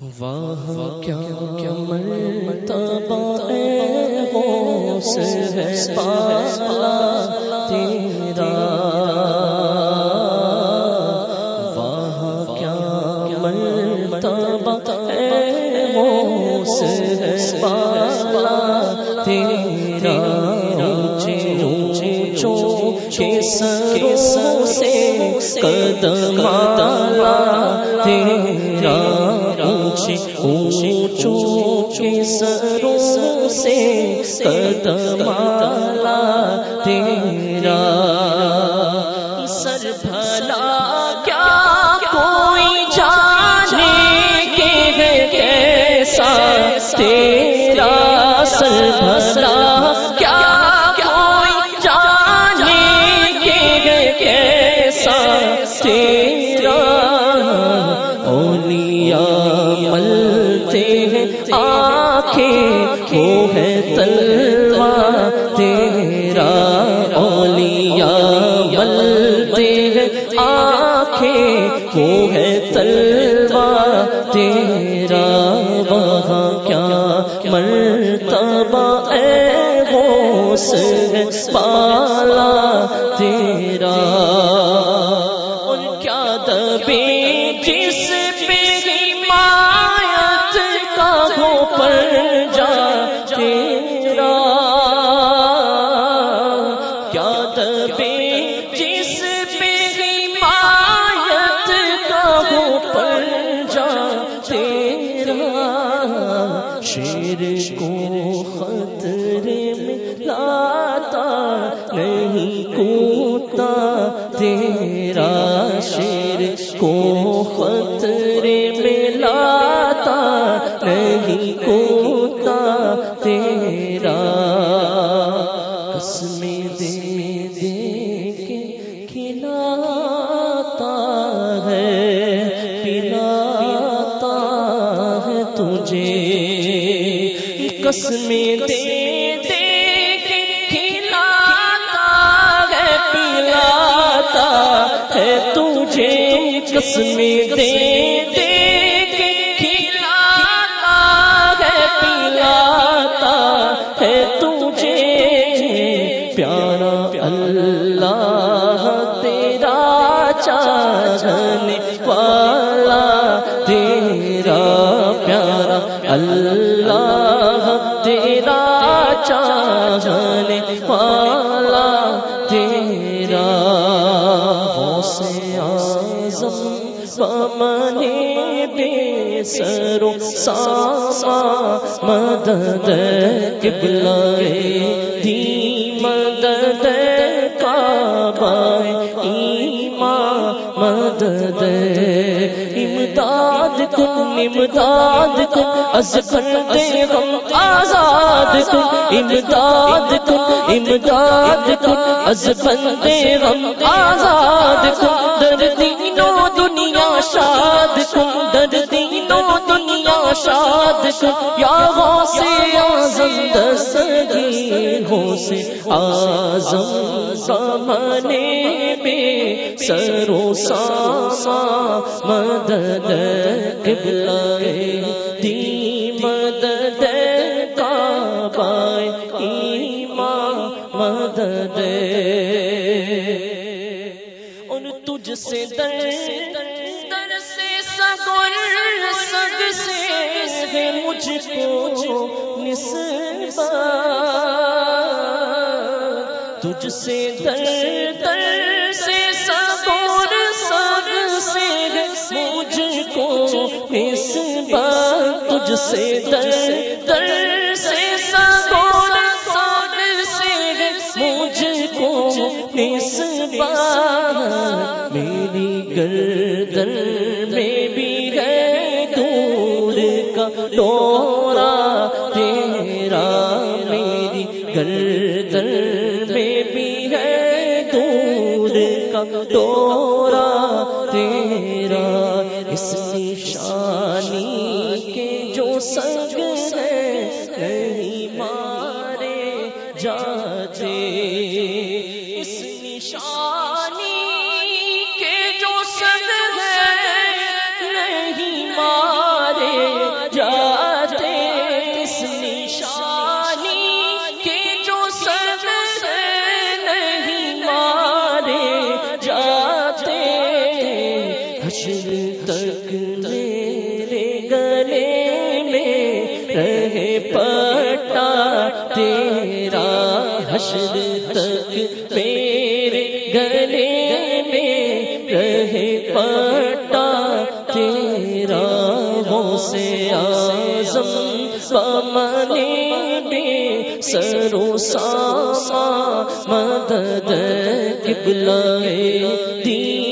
واہ کیا کیا مرتبہ ہے غوث ہے پالا؟ تیرا واہ کیا مرتبہ ہے غوث ہے پالا؟ تیرا اونچے اونچے چونچے سروں سے قدم تیرا اونچوں کے سروں سے قدم آلا تیرا۔ سر بھلا کیا کوئی جانے کے ہے کیسا؟ تیرا سر بھلا کیا کوئی جانے کے ہے کیسا؟ تیرا وہاں کیا مرتبہ اے غوث پالا تیرا؟ اور کیا دبے جس پہ حمایت کا ہو پر جا تیرا؟ کیا دبے خطرے میں لاتا نہیں کوتا تیرا شیر کو خطرے میں لاتا نہیں کوتا تیرا قسمیں دے دے کے کھلاتا قسمیں دے دے کے کھلاتا ہے پلاتا ہے تجھے قسمیں دے چاہنے والا تیرا سے آزم بمنے بے سرو ساما مدد قبلائے دی، مدد کعبہ ایمان، مدد امداد کن امداد کن از کرتے غم آزاد کن امداد کن امداد کن از بندے غم آزاد کن در دینوں دنیا شاد کن در دینوں دنیا شاد کن دستگیر غوث آزم سامنے بے سرو ساما مدد قبلائے دی مدد کعبہ ایمان مدد اور تجھ سے در در سے سگور سگ سے مجھ کو نسبت سے در در سے سگور سگ سے مجھ کو نسبت تجھ سے در در سے سگور سگ سے مجھ کو نسبت میری گردن میں بھی ہے دور کا ڈورا تیرا میری گردن دور ڈورا تیرا اس نشانی کے جو سنگ ہے نہیں مارے جاتے۔ اس نشانی پٹا تیرا حشر تک میرے گلے میں رہے پٹا تیرا وہ سے آزم سمنے بے سرو ساما مدد، قبلہ دین